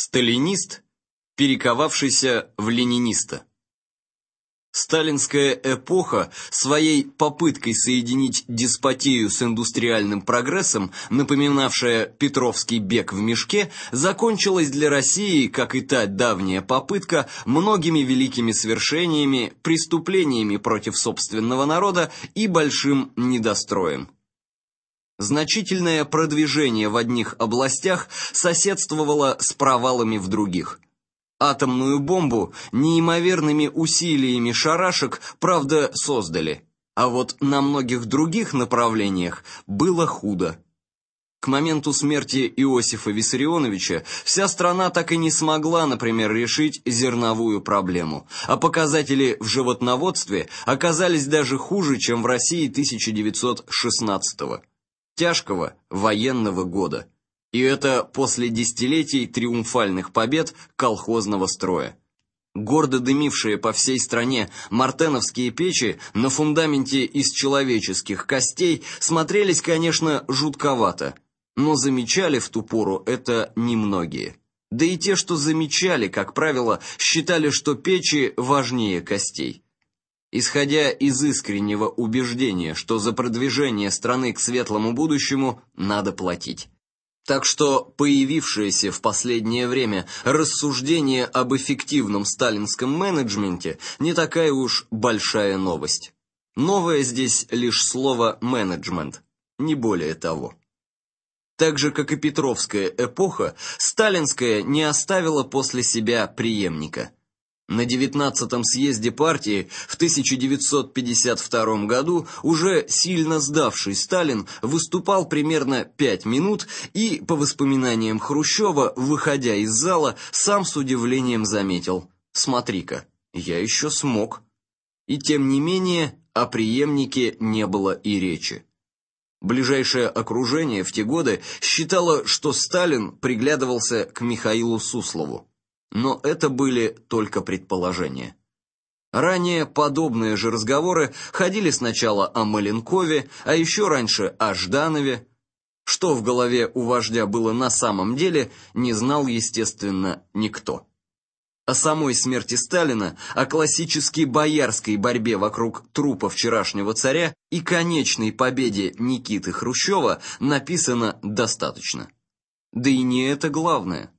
Сталинист, перековавшийся в лениниста. Сталинская эпоха своей попыткой соединить деспотию с индустриальным прогрессом, напоминавшая Петровский бег в мешке, закончилась для России, как и та давняя попытка, многими великими свершениями, преступлениями против собственного народа и большим недостроем. Значительное продвижение в одних областях соседствовало с провалами в других. Атомную бомбу неимоверными усилиями шарашек, правда, создали, а вот на многих других направлениях было худо. К моменту смерти Иосифа Виссарионовича вся страна так и не смогла, например, решить зерновую проблему, а показатели в животноводстве оказались даже хуже, чем в России 1916 года тяжкого военного года. И это после десятилетий триумфальных побед колхозного строя. Гордо дымившие по всей стране мартеновские печи на фундаменте из человеческих костей смотрелись, конечно, жутковато, но замечали в ту пору это немногие. Да и те, что замечали, как правило, считали, что печи важнее костей исходя из искреннего убеждения, что за продвижение страны к светлому будущему надо платить. Так что появившееся в последнее время рассуждение об эффективном сталинском менеджменте не такая уж большая новость. Новое здесь лишь слово «менеджмент», не более того. Так же, как и Петровская эпоха, сталинская не оставила после себя преемника – на 19-м съезде партии в 1952 году уже сильно сдавший Сталин выступал примерно 5 минут и, по воспоминаниям Хрущева, выходя из зала, сам с удивлением заметил «Смотри-ка, я еще смог». И тем не менее о преемнике не было и речи. Ближайшее окружение в те годы считало, что Сталин приглядывался к Михаилу Суслову. Но это были только предположения. Ранее подобные же разговоры ходили сначала о Маленкове, а еще раньше о Жданове. Что в голове у вождя было на самом деле, не знал, естественно, никто. О самой смерти Сталина, о классической боярской борьбе вокруг трупа вчерашнего царя и конечной победе Никиты Хрущева написано достаточно. Да и не это главное.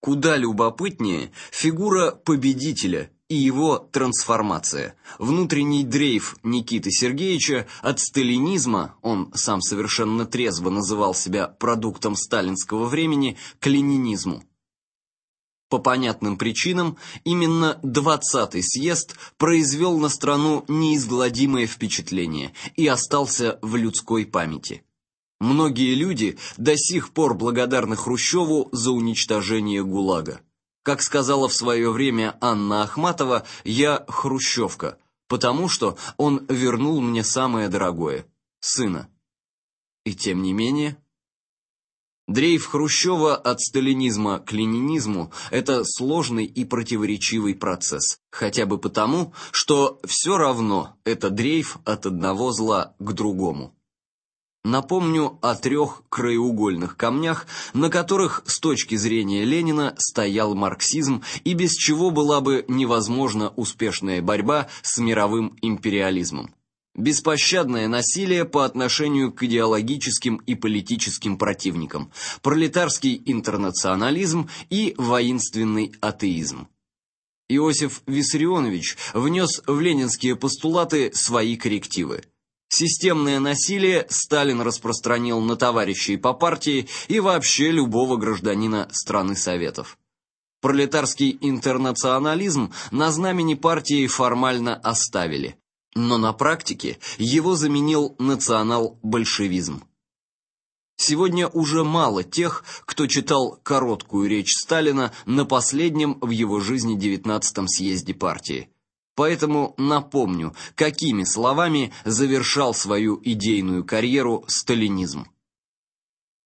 Куда любопытнее фигура победителя и его трансформация. Внутренний дрейф Никиты Сергеевича от сталинизма, он сам совершенно трезво называл себя продуктом сталинского времени, к ленинизму. По понятным причинам, именно 20-й съезд произвел на страну неизгладимое впечатление и остался в людской памяти. Многие люди до сих пор благодарны Хрущеву за уничтожение ГУЛАГа. Как сказала в свое время Анна Ахматова, я хрущевка, потому что он вернул мне самое дорогое – сына. И тем не менее... Дрейф Хрущева от сталинизма к ленинизму – это сложный и противоречивый процесс, хотя бы потому, что все равно это дрейф от одного зла к другому. Напомню о трех краеугольных камнях, на которых с точки зрения Ленина стоял марксизм и без чего была бы невозможна успешная борьба с мировым империализмом. Беспощадное насилие по отношению к идеологическим и политическим противникам, пролетарский интернационализм и воинственный атеизм. Иосиф Виссарионович внес в ленинские постулаты свои коррективы – Системное насилие Сталин распространил на товарищей по партии и вообще любого гражданина страны Советов. Пролетарский интернационализм на знамени партии формально оставили, но на практике его заменил национал-большевизм. Сегодня уже мало тех, кто читал короткую речь Сталина на последнем в его жизни 19-м съезде партии. Поэтому напомню, какими словами завершал свою идейную карьеру сталинизм.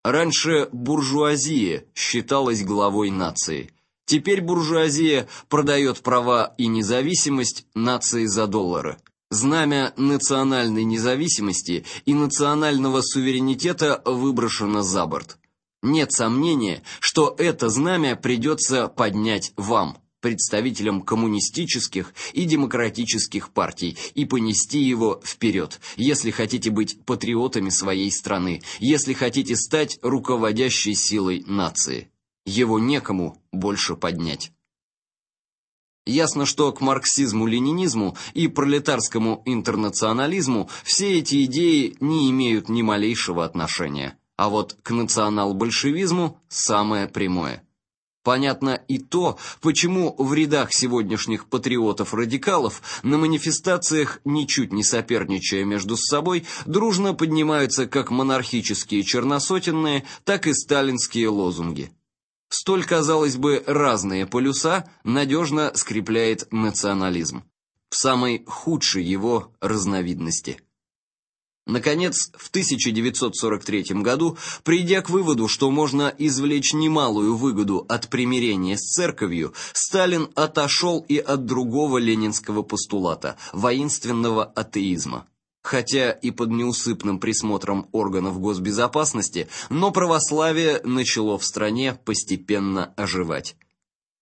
Раньше буржуазия считалась главой нации. Теперь буржуазия продает права и независимость нации за доллары. Знамя национальной независимости и национального суверенитета выброшено за борт. Нет сомнения, что это знамя придется поднять вам, представителям коммунистических и демократических партий, и понести его вперед, если хотите быть патриотами своей страны, если хотите стать руководящей силой нации. Его некому больше поднять. Ясно, что к марксизму-ленинизму и пролетарскому интернационализму все эти идеи не имеют ни малейшего отношения, а вот к национал-большевизму самое прямое. Понятно и то, почему в рядах сегодняшних патриотов-радикалов на манифестациях, ничуть не соперничая между собой, дружно поднимаются как монархические черносотенные, так и сталинские лозунги. Столь, казалось бы, разные полюса надежно скрепляет национализм в самой худшей его разновидности. Наконец, в 1943 году, придя к выводу, что можно извлечь немалую выгоду от примирения с церковью, Сталин отошел и от другого ленинского постулата воинственного атеизма хотя и под неусыпным присмотром органов госбезопасности, но православие начало в стране постепенно оживать.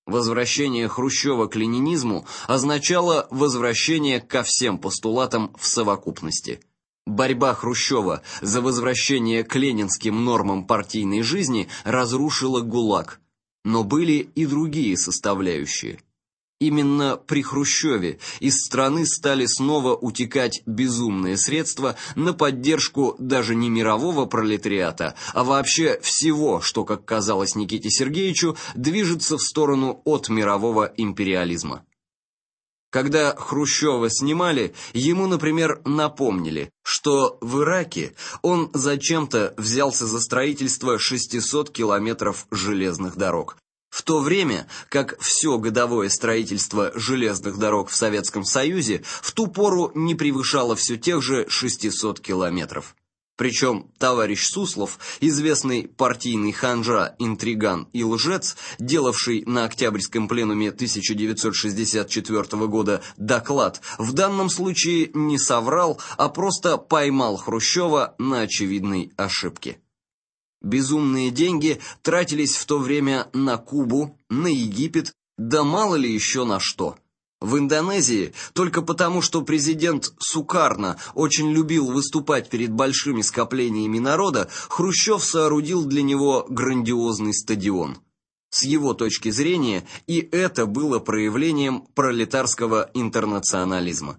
Возвращение Хрущева к ленинизму означало возвращение ко всем постулатам в совокупности. Борьба Хрущева за возвращение к ленинским нормам партийной жизни разрушила ГУЛАГ, но были и другие составляющие – Именно при Хрущеве из страны стали снова утекать безумные средства на поддержку даже не мирового пролетариата, а вообще всего, что, как казалось Никите Сергеевичу, движется в сторону от мирового империализма. Когда Хрущева снимали, ему, например, напомнили, что в Ираке он зачем-то взялся за строительство 600 километров железных дорог, в то время как все годовое строительство железных дорог в Советском Союзе в ту пору не превышало все тех же 600 километров. Причем товарищ Суслов, известный партийный ханжа, интриган и лжец, делавший на Октябрьском пленуме 1964 года доклад, в данном случае не соврал, а просто поймал Хрущева на очевидной ошибке. Безумные деньги тратились в то время на Кубу, на Египет, да мало ли еще на что. В Индонезии только потому, что президент Сукарно очень любил выступать перед большими скоплениями народа, Хрущев соорудил для него грандиозный стадион. С его точки зрения и это было проявлением пролетарского интернационализма.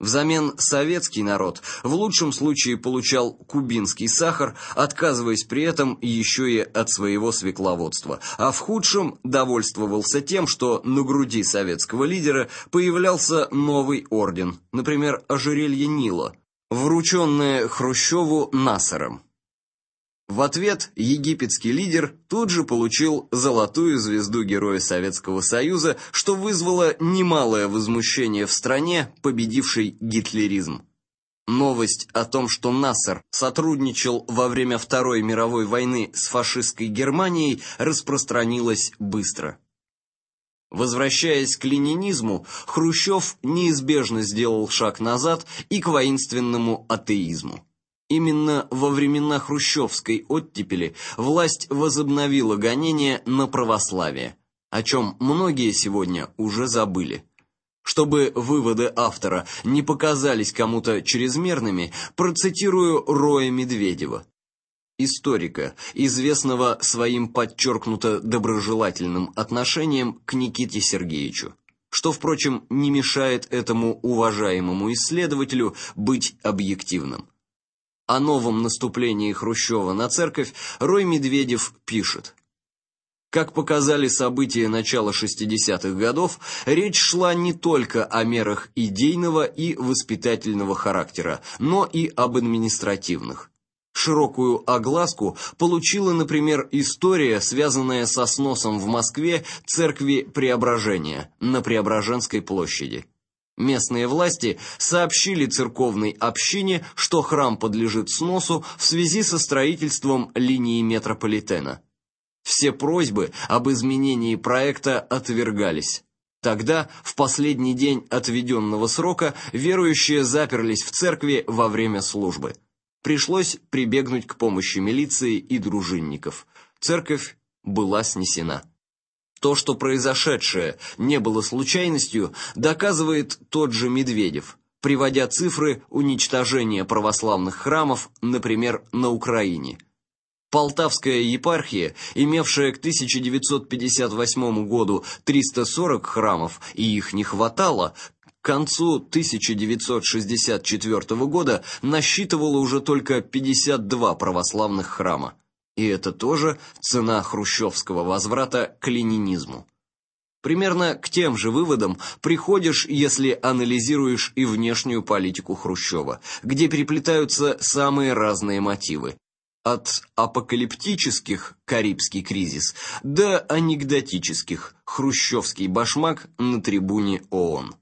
Взамен советский народ в лучшем случае получал кубинский сахар, отказываясь при этом еще и от своего свекловодства, а в худшем довольствовался тем, что на груди советского лидера появлялся новый орден, например, ожерелье Нила, врученное Хрущеву Насаром. В ответ египетский лидер тут же получил золотую звезду Героя Советского Союза, что вызвало немалое возмущение в стране, победившей гитлеризм. Новость о том, что Нассер сотрудничал во время Второй мировой войны с фашистской Германией, распространилась быстро. Возвращаясь к ленинизму, Хрущев неизбежно сделал шаг назад и к воинственному атеизму. Именно во времена хрущевской оттепели власть возобновила гонения на православие, о чем многие сегодня уже забыли. Чтобы выводы автора не показались кому-то чрезмерными, процитирую Роя Медведева, историка, известного своим подчеркнуто доброжелательным отношением к Никите Сергеевичу, что, впрочем, не мешает этому уважаемому исследователю быть объективным. О новом наступлении Хрущева на церковь Рой Медведев пишет. Как показали события начала 60-х годов, речь шла не только о мерах идейного и воспитательного характера, но и об административных. Широкую огласку получила, например, история, связанная со сносом в Москве церкви Преображения на Преображенской площади. Местные власти сообщили церковной общине, что храм подлежит сносу в связи со строительством линии метрополитена. Все просьбы об изменении проекта отвергались. Тогда, в последний день отведенного срока, верующие заперлись в церкви во время службы. пришлось прибегнуть к помощи милиции и дружинников. Церковь была снесена. То, что произошедшее не было случайностью, доказывает тот же Медведев, приводя цифры уничтожения православных храмов, например, на Украине. Полтавская епархия, имевшая к 1958 году 340 храмов, и их не хватало, к концу 1964 года насчитывала уже только 52 православных храма. И это тоже цена хрущевского возврата к ленинизму. Примерно к тем же выводам приходишь, если анализируешь и внешнюю политику Хрущева, где переплетаются самые разные мотивы. От апокалиптических Карибский кризис до анекдотических Хрущевский башмак на трибуне ООН.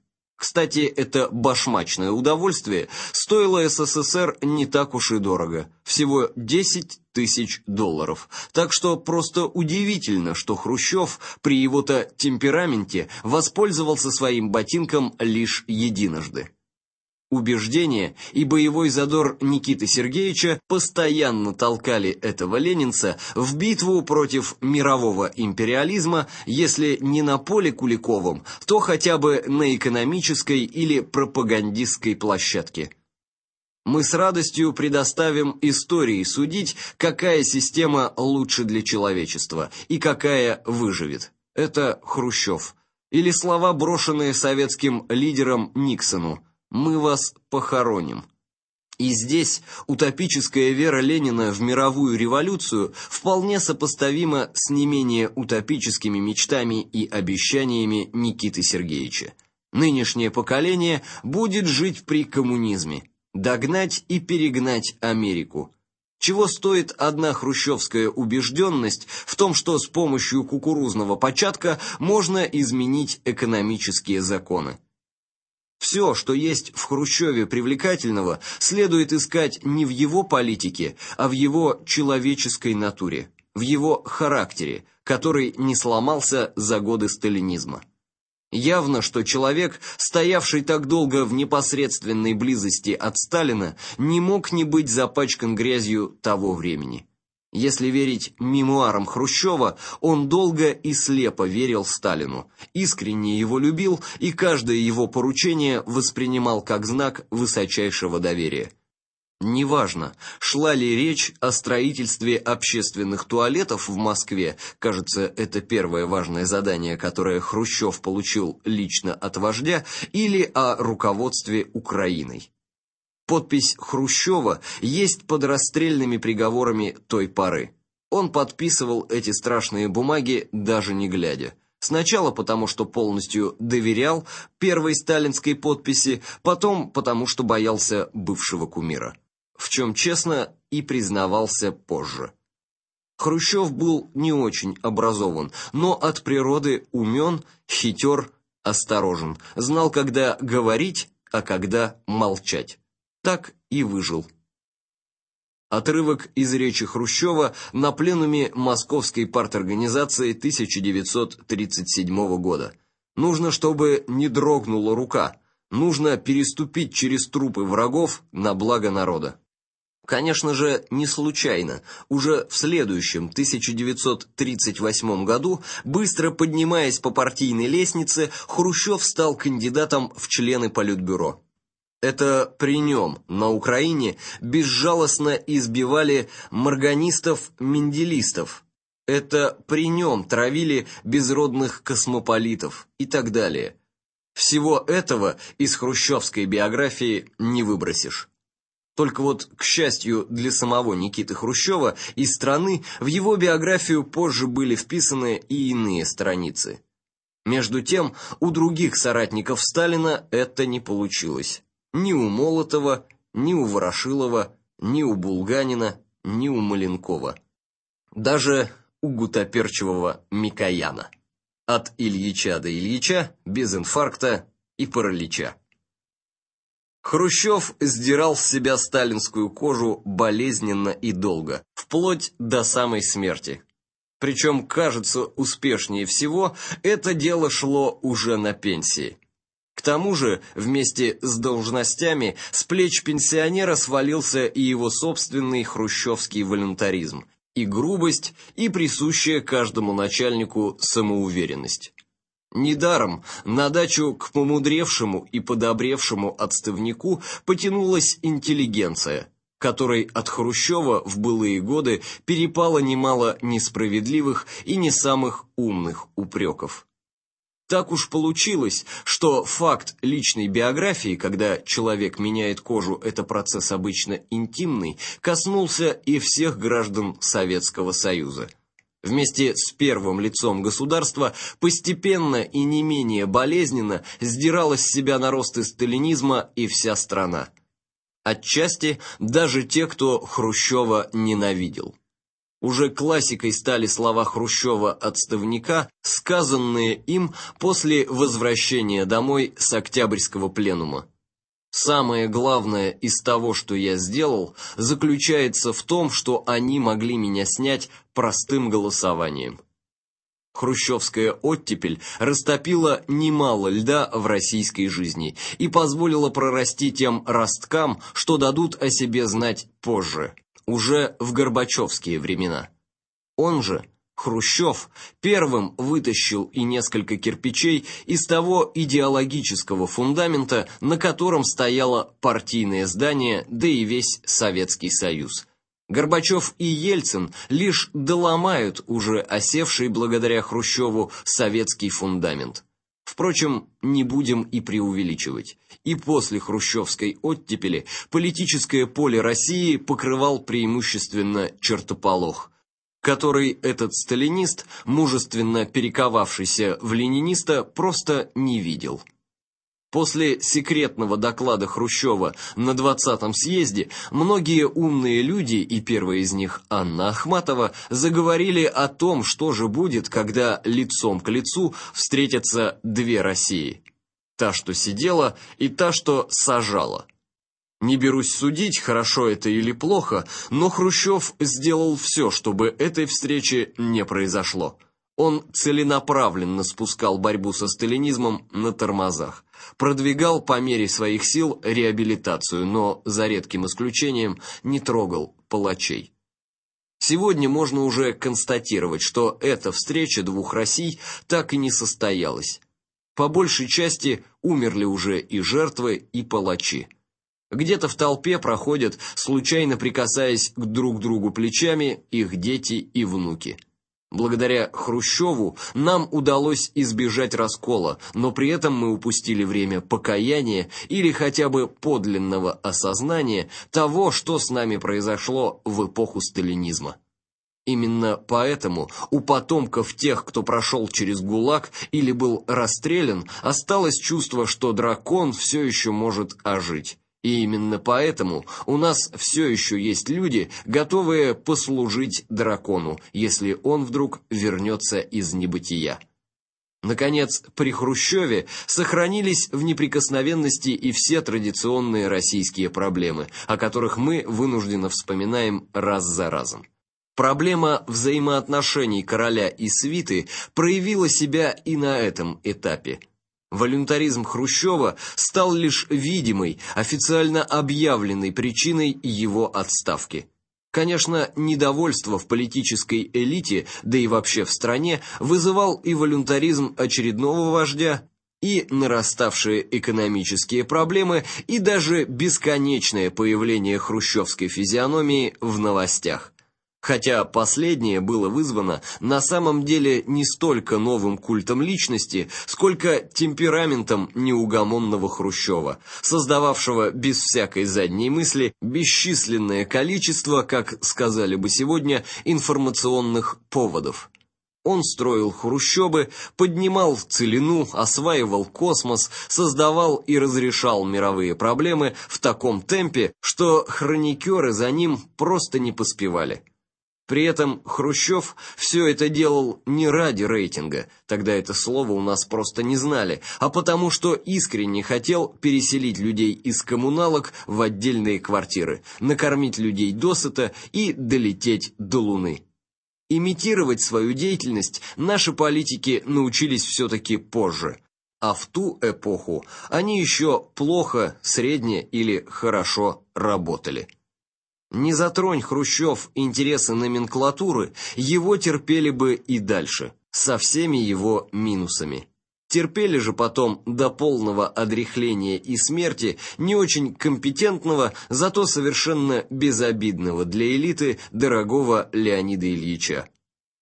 Кстати, это башмачное удовольствие стоило СССР не так уж и дорого, всего 10 тысяч долларов. Так что просто удивительно, что Хрущев при его-то темпераменте воспользовался своим ботинком лишь единожды. Убеждение и боевой задор Никиты Сергеевича постоянно толкали этого ленинца в битву против мирового империализма, если не на поле Куликовом, то хотя бы на экономической или пропагандистской площадке. Мы с радостью предоставим истории судить, какая система лучше для человечества и какая выживет. Это Хрущев. Или слова, брошенные советским лидером Никсону мы вас похороним. И здесь утопическая вера Ленина в мировую революцию вполне сопоставима с не менее утопическими мечтами и обещаниями Никиты Сергеевича. Нынешнее поколение будет жить при коммунизме, догнать и перегнать Америку. Чего стоит одна хрущевская убежденность в том, что с помощью кукурузного початка можно изменить экономические законы. Все, что есть в Хрущеве привлекательного, следует искать не в его политике, а в его человеческой натуре, в его характере, который не сломался за годы сталинизма. Явно, что человек, стоявший так долго в непосредственной близости от Сталина, не мог не быть запачкан грязью того времени. Если верить мемуарам Хрущева, он долго и слепо верил Сталину, искренне его любил и каждое его поручение воспринимал как знак высочайшего доверия. Неважно, шла ли речь о строительстве общественных туалетов в Москве, кажется, это первое важное задание, которое Хрущев получил лично от вождя, или о руководстве Украиной. Подпись Хрущева есть под расстрельными приговорами той поры. Он подписывал эти страшные бумаги даже не глядя. Сначала потому, что полностью доверял первой сталинской подписи, потом потому, что боялся бывшего кумира. В чем честно и признавался позже. Хрущев был не очень образован, но от природы умен, хитер, осторожен, знал, когда говорить, а когда молчать так и выжил. Отрывок из речи Хрущева на пленуме Московской парторганизации 1937 года. Нужно, чтобы не дрогнула рука. Нужно переступить через трупы врагов на благо народа. Конечно же, не случайно. Уже в следующем 1938 году, быстро поднимаясь по партийной лестнице, Хрущев стал кандидатом в члены Политбюро. Это при нем на Украине безжалостно избивали морганистов-менделистов. Это при нем травили безродных космополитов и так далее. Всего этого из хрущевской биографии не выбросишь. Только вот, к счастью для самого Никиты Хрущева и страны, в его биографию позже были вписаны и иные страницы. Между тем, у других соратников Сталина это не получилось. Ни у Молотова, ни у Ворошилова, ни у Булганина, ни у Маленкова. Даже у гутоперчивого Микояна. От Ильича до Ильича, без инфаркта и паралича. Хрущев сдирал с себя сталинскую кожу болезненно и долго, вплоть до самой смерти. Причем, кажется, успешнее всего это дело шло уже на пенсии. К тому же, вместе с должностями с плеч пенсионера свалился и его собственный хрущевский волюнтаризм, и грубость, и присущая каждому начальнику самоуверенность. Недаром на дачу к помудревшему и подобревшему отставнику потянулась интеллигенция, которой от Хрущева в былые годы перепало немало несправедливых и не самых умных упреков. Так уж получилось, что факт личной биографии, когда человек меняет кожу, это процесс обычно интимный, коснулся и всех граждан Советского Союза. Вместе с первым лицом государства постепенно и не менее болезненно сдиралась с себя наросты сталинизма и вся страна. Отчасти даже те, кто Хрущева ненавидел. Уже классикой стали слова Хрущева-отставника, сказанные им после возвращения домой с Октябрьского пленума. Самое главное из того, что я сделал, заключается в том, что они могли меня снять простым голосованием. Хрущевская оттепель растопила немало льда в российской жизни и позволила прорасти тем росткам, что дадут о себе знать позже уже в Горбачевские времена. Он же, Хрущев, первым вытащил и несколько кирпичей из того идеологического фундамента, на котором стояло партийное здание, да и весь Советский Союз. Горбачев и Ельцин лишь доломают уже осевший благодаря Хрущеву советский фундамент. Впрочем, не будем и преувеличивать. И после хрущевской оттепели политическое поле России покрывал преимущественно чертополох, который этот сталинист, мужественно перековавшийся в лениниста, просто не видел. После секретного доклада Хрущева на 20-м съезде многие умные люди, и первая из них Анна Ахматова, заговорили о том, что же будет, когда лицом к лицу встретятся две России. Та, что сидела, и та, что сажала. Не берусь судить, хорошо это или плохо, но Хрущев сделал все, чтобы этой встречи не произошло. Он целенаправленно спускал борьбу со сталинизмом на тормозах, продвигал по мере своих сил реабилитацию, но за редким исключением не трогал палачей. Сегодня можно уже констатировать, что эта встреча двух Россий так и не состоялась. По большей части умерли уже и жертвы, и палачи. Где-то в толпе проходят, случайно прикасаясь к друг другу плечами, их дети и внуки. Благодаря Хрущеву нам удалось избежать раскола, но при этом мы упустили время покаяния или хотя бы подлинного осознания того, что с нами произошло в эпоху сталинизма. Именно поэтому у потомков тех, кто прошел через ГУЛАГ или был расстрелян, осталось чувство, что дракон все еще может ожить. И именно поэтому у нас все еще есть люди, готовые послужить дракону, если он вдруг вернется из небытия. Наконец, при Хрущеве сохранились в неприкосновенности и все традиционные российские проблемы, о которых мы вынужденно вспоминаем раз за разом. Проблема взаимоотношений короля и свиты проявила себя и на этом этапе – Волюнтаризм Хрущева стал лишь видимой, официально объявленной причиной его отставки. Конечно, недовольство в политической элите, да и вообще в стране, вызывал и волюнтаризм очередного вождя, и нараставшие экономические проблемы, и даже бесконечное появление хрущевской физиономии в новостях хотя последнее было вызвано на самом деле не столько новым культом личности, сколько темпераментом неугомонного Хрущева, создававшего без всякой задней мысли бесчисленное количество, как сказали бы сегодня, информационных поводов. Он строил хрущобы, поднимал целину, осваивал космос, создавал и разрешал мировые проблемы в таком темпе, что хроникеры за ним просто не поспевали. При этом Хрущев все это делал не ради рейтинга, тогда это слово у нас просто не знали, а потому что искренне хотел переселить людей из коммуналок в отдельные квартиры, накормить людей досыта и долететь до Луны. Имитировать свою деятельность наши политики научились все-таки позже, а в ту эпоху они еще плохо, средне или хорошо работали. Не затронь Хрущев интересы номенклатуры, его терпели бы и дальше, со всеми его минусами. Терпели же потом до полного одряхления и смерти не очень компетентного, зато совершенно безобидного для элиты дорогого Леонида Ильича.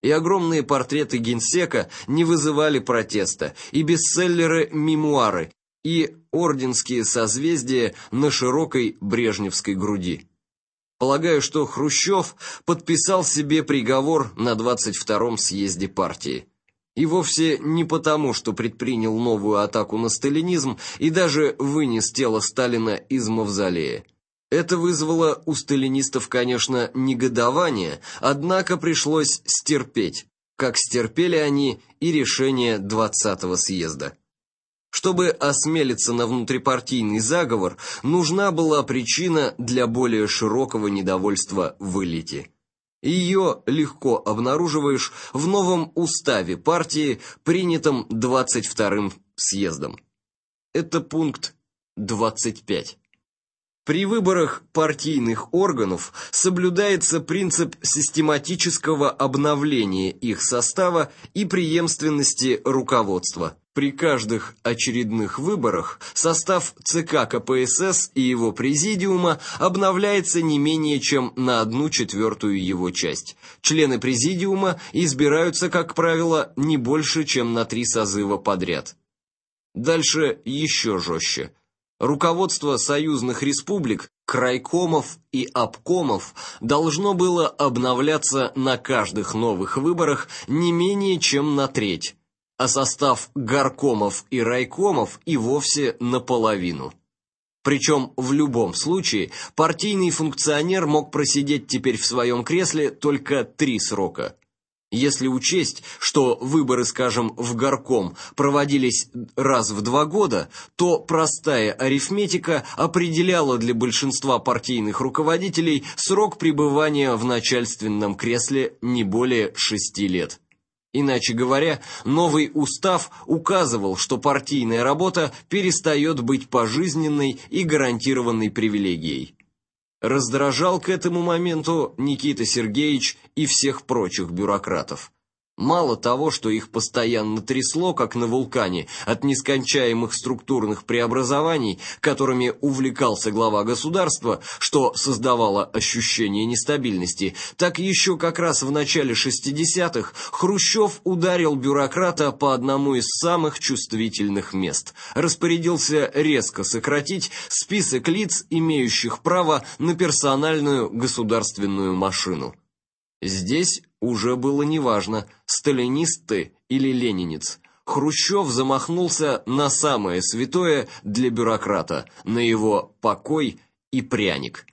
И огромные портреты генсека не вызывали протеста, и бестселлеры-мемуары, и орденские созвездия на широкой брежневской груди. Полагаю, что Хрущев подписал себе приговор на 22-м съезде партии. И вовсе не потому, что предпринял новую атаку на сталинизм и даже вынес тело Сталина из мавзолея. Это вызвало у сталинистов, конечно, негодование, однако пришлось стерпеть, как стерпели они и решение 20-го съезда. Чтобы осмелиться на внутрипартийный заговор, нужна была причина для более широкого недовольства в элите. Ее легко обнаруживаешь в новом уставе партии, принятом 22-м съездом. Это пункт 25. При выборах партийных органов соблюдается принцип систематического обновления их состава и преемственности руководства. При каждых очередных выборах состав ЦК КПСС и его президиума обновляется не менее чем на одну четвертую его часть. Члены президиума избираются, как правило, не больше, чем на три созыва подряд. Дальше еще жестче. Руководство союзных республик, крайкомов и обкомов должно было обновляться на каждых новых выборах не менее чем на треть, а состав горкомов и райкомов и вовсе наполовину. Причем в любом случае партийный функционер мог просидеть теперь в своем кресле только три срока – если учесть, что выборы, скажем, в горком проводились раз в два года, то простая арифметика определяла для большинства партийных руководителей срок пребывания в начальственном кресле не более шести лет. Иначе говоря, новый устав указывал, что партийная работа перестает быть пожизненной и гарантированной привилегией. Раздражал к этому моменту Никита Сергеевич и всех прочих бюрократов. Мало того, что их постоянно трясло, как на вулкане, от нескончаемых структурных преобразований, которыми увлекался глава государства, что создавало ощущение нестабильности, так еще как раз в начале 60-х Хрущев ударил бюрократа по одному из самых чувствительных мест. Распорядился резко сократить список лиц, имеющих право на персональную государственную машину. Здесь уже было неважно, сталинист ты или ленинец. Хрущев замахнулся на самое святое для бюрократа, на его покой и пряник.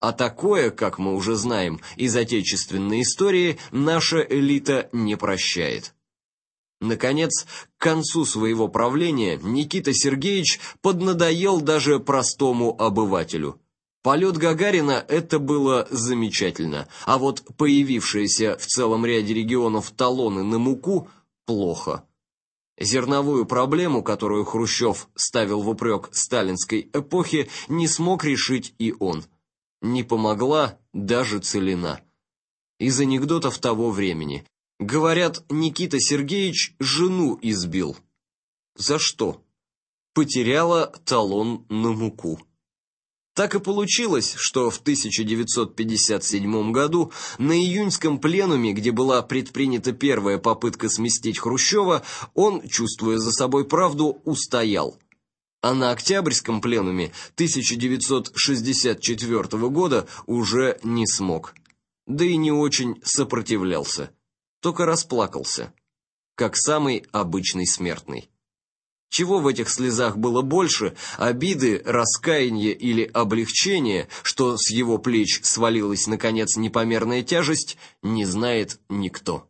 А такое, как мы уже знаем из отечественной истории, наша элита не прощает. Наконец, к концу своего правления Никита Сергеевич поднадоел даже простому обывателю – Полет Гагарина – это было замечательно, а вот появившиеся в целом ряде регионов талоны на муку – плохо. Зерновую проблему, которую Хрущев ставил в упрек сталинской эпохе, не смог решить и он. Не помогла даже целина. Из анекдотов того времени. Говорят, Никита Сергеевич жену избил. За что? Потеряла талон на муку. Так и получилось, что в 1957 году на июньском пленуме, где была предпринята первая попытка сместить Хрущева, он, чувствуя за собой правду, устоял. А на октябрьском пленуме 1964 года уже не смог. Да и не очень сопротивлялся, только расплакался, как самый обычный смертный. Чего в этих слезах было больше, обиды, раскаяния или облегчения, что с его плеч свалилась наконец непомерная тяжесть, не знает никто.